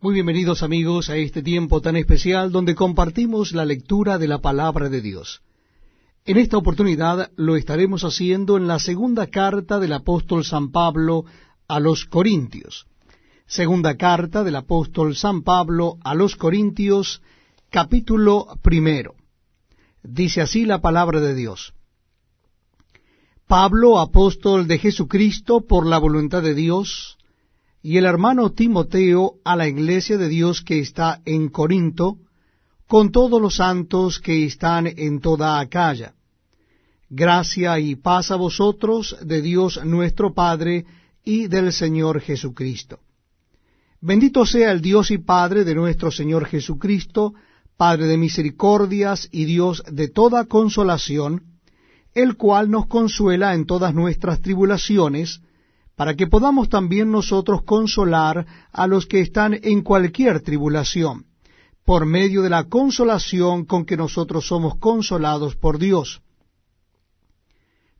Muy bienvenidos amigos a este tiempo tan especial donde compartimos la lectura de la palabra de Dios. En esta oportunidad lo estaremos haciendo en la segunda carta del apóstol San Pablo a los Corintios. Segunda carta del apóstol San Pablo a los Corintios, capítulo primero. Dice así la palabra de Dios. Pablo, apóstol de Jesucristo por la voluntad de Dios, y el hermano Timoteo a la iglesia de Dios que está en Corinto, con todos los santos que están en toda Acaya. Gracia y paz a vosotros de Dios nuestro Padre y del Señor Jesucristo. Bendito sea el Dios y Padre de nuestro Señor Jesucristo, Padre de misericordias y Dios de toda consolación, el cual nos consuela en todas nuestras tribulaciones, para que podamos también nosotros consolar a los que están en cualquier tribulación, por medio de la consolación con que nosotros somos consolados por Dios.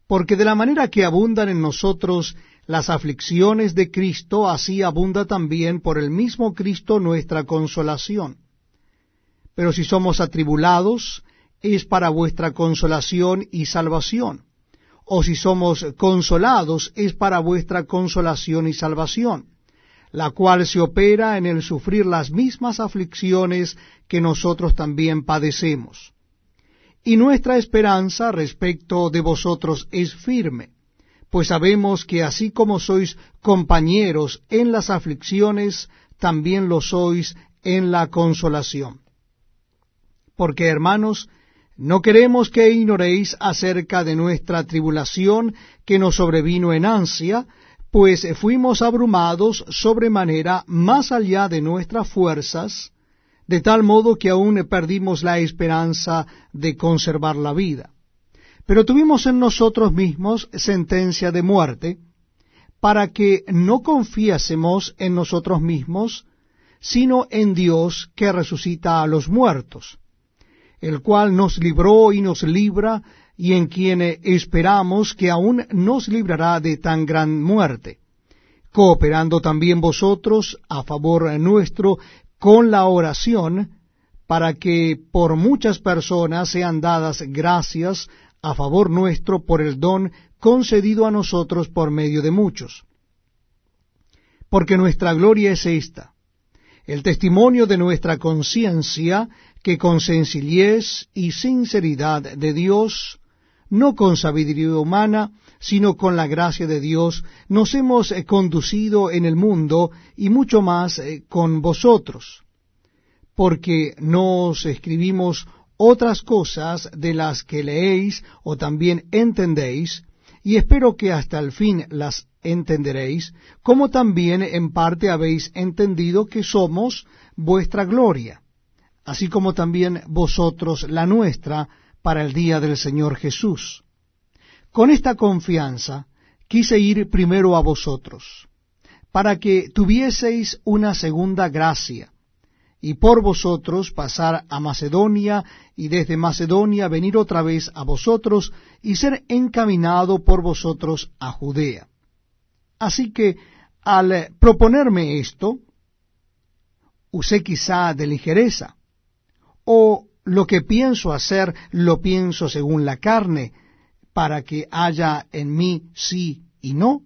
Porque de la manera que abundan en nosotros las aflicciones de Cristo, así abunda también por el mismo Cristo nuestra consolación. Pero si somos atribulados, es para vuestra consolación y salvación o si somos consolados, es para vuestra consolación y salvación, la cual se opera en el sufrir las mismas aflicciones que nosotros también padecemos. Y nuestra esperanza respecto de vosotros es firme, pues sabemos que así como sois compañeros en las aflicciones, también lo sois en la consolación. Porque, hermanos, no queremos que ignoréis acerca de nuestra tribulación que nos sobrevino en ansia, pues fuimos abrumados sobremanera más allá de nuestras fuerzas, de tal modo que aún perdimos la esperanza de conservar la vida. Pero tuvimos en nosotros mismos sentencia de muerte, para que no confiásemos en nosotros mismos, sino en Dios que resucita a los muertos el cual nos libró y nos libra, y en quien esperamos que aún nos librará de tan gran muerte, cooperando también vosotros a favor nuestro con la oración, para que por muchas personas sean dadas gracias a favor nuestro por el don concedido a nosotros por medio de muchos. Porque nuestra gloria es esta, el testimonio de nuestra conciencia que con sencillez y sinceridad de Dios, no con sabiduría humana, sino con la gracia de Dios, nos hemos eh, conducido en el mundo y mucho más eh, con vosotros, porque no os escribimos otras cosas de las que leéis o también entendéis, y espero que hasta el fin las entenderéis, como también en parte habéis entendido que somos vuestra gloria así como también vosotros la nuestra para el día del Señor Jesús. Con esta confianza quise ir primero a vosotros, para que tuvieseis una segunda gracia, y por vosotros pasar a Macedonia, y desde Macedonia venir otra vez a vosotros, y ser encaminado por vosotros a Judea. Así que, al proponerme esto, usé quizá de ligereza, o lo que pienso hacer lo pienso según la carne, para que haya en mí sí y no?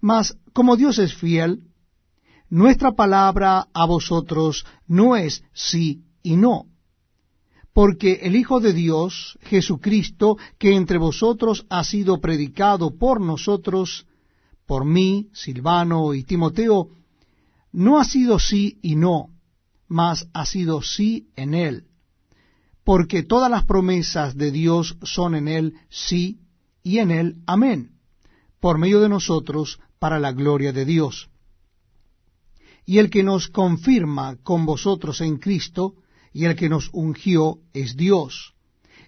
Mas como Dios es fiel, nuestra palabra a vosotros no es sí y no, porque el Hijo de Dios, Jesucristo, que entre vosotros ha sido predicado por nosotros, por mí, Silvano y Timoteo, no ha sido sí y no, mas ha sido sí en él, porque todas las promesas de Dios son en él sí y en él amén, por medio de nosotros para la gloria de Dios. Y el que nos confirma con vosotros en Cristo, y el que nos ungió es Dios,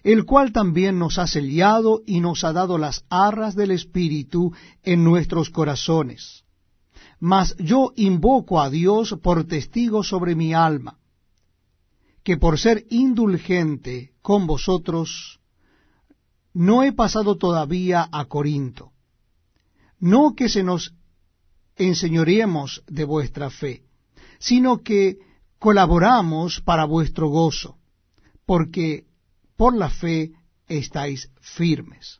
el cual también nos ha sellado y nos ha dado las arras del Espíritu en nuestros corazones mas yo invoco a Dios por testigo sobre mi alma, que por ser indulgente con vosotros, no he pasado todavía a Corinto. No que se nos enseñoremos de vuestra fe, sino que colaboramos para vuestro gozo, porque por la fe estáis firmes.